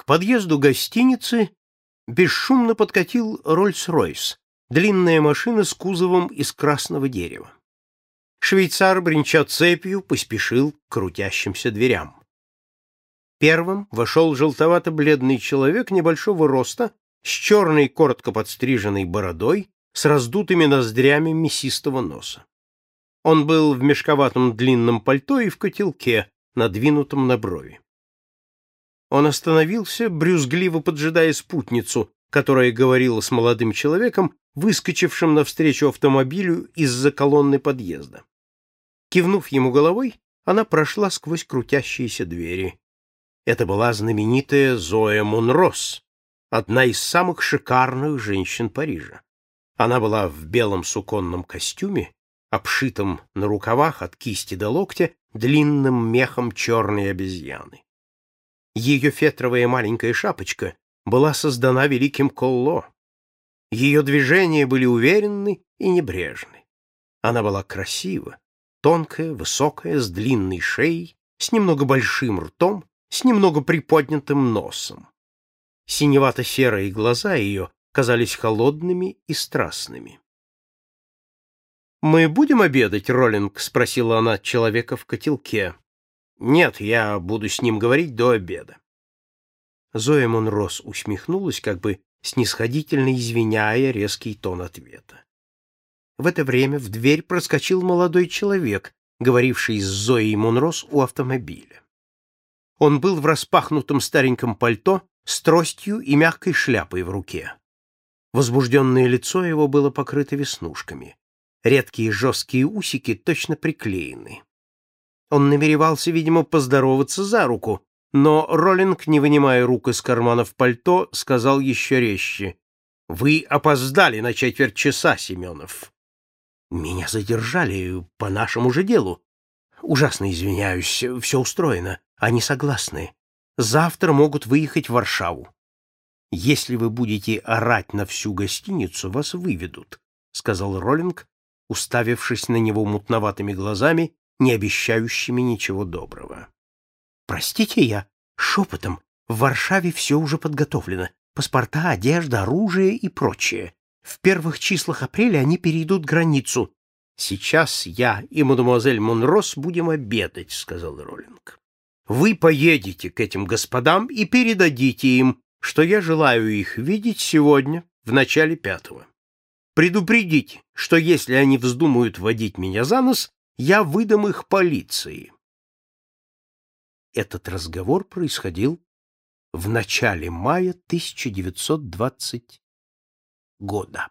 К подъезду гостиницы бесшумно подкатил Роллс-Ройс, длинная машина с кузовом из красного дерева. Швейцар, бренча цепью, поспешил к крутящимся дверям. Первым вошел желтовато-бледный человек небольшого роста, с черной коротко подстриженной бородой, с раздутыми ноздрями мясистого носа. Он был в мешковатом длинном пальто и в котелке, надвинутом на брови. Он остановился, брюзгливо поджидая спутницу, которая говорила с молодым человеком, выскочившим навстречу автомобилю из-за колонны подъезда. Кивнув ему головой, она прошла сквозь крутящиеся двери. Это была знаменитая Зоя Монрос, одна из самых шикарных женщин Парижа. Она была в белом суконном костюме, обшитом на рукавах от кисти до локтя длинным мехом черной обезьяны. Ее фетровая маленькая шапочка была создана великим Колло. Ее движения были уверенны и небрежны. Она была красива, тонкая, высокая, с длинной шеей, с немного большим ртом, с немного приподнятым носом. Синевато-серые глаза ее казались холодными и страстными. «Мы будем обедать, Роллинг?» — спросила она человека в котелке. Нет, я буду с ним говорить до обеда. Зоя Монрос усмехнулась, как бы снисходительно извиняя резкий тон ответа. В это время в дверь проскочил молодой человек, говоривший с Зоей Монрос у автомобиля. Он был в распахнутом стареньком пальто с тростью и мягкой шляпой в руке. Возбужденное лицо его было покрыто веснушками. Редкие жесткие усики точно приклеены. Он намеревался, видимо, поздороваться за руку, но Роллинг, не вынимая рук из карманов пальто, сказал еще резче. «Вы опоздали на четверть часа, Семенов». «Меня задержали по нашему же делу. Ужасно извиняюсь, все устроено. Они согласны. Завтра могут выехать в Варшаву. Если вы будете орать на всю гостиницу, вас выведут», — сказал Роллинг, уставившись на него мутноватыми глазами не обещающими ничего доброго. «Простите, я шепотом. В Варшаве все уже подготовлено. Паспорта, одежда, оружие и прочее. В первых числах апреля они перейдут границу. Сейчас я и мадемуазель Монрос будем обедать», — сказал Роллинг. «Вы поедете к этим господам и передадите им, что я желаю их видеть сегодня, в начале пятого. Предупредите, что если они вздумают водить меня за нос, я выдам их полиции. Этот разговор происходил в начале мая 1920 года.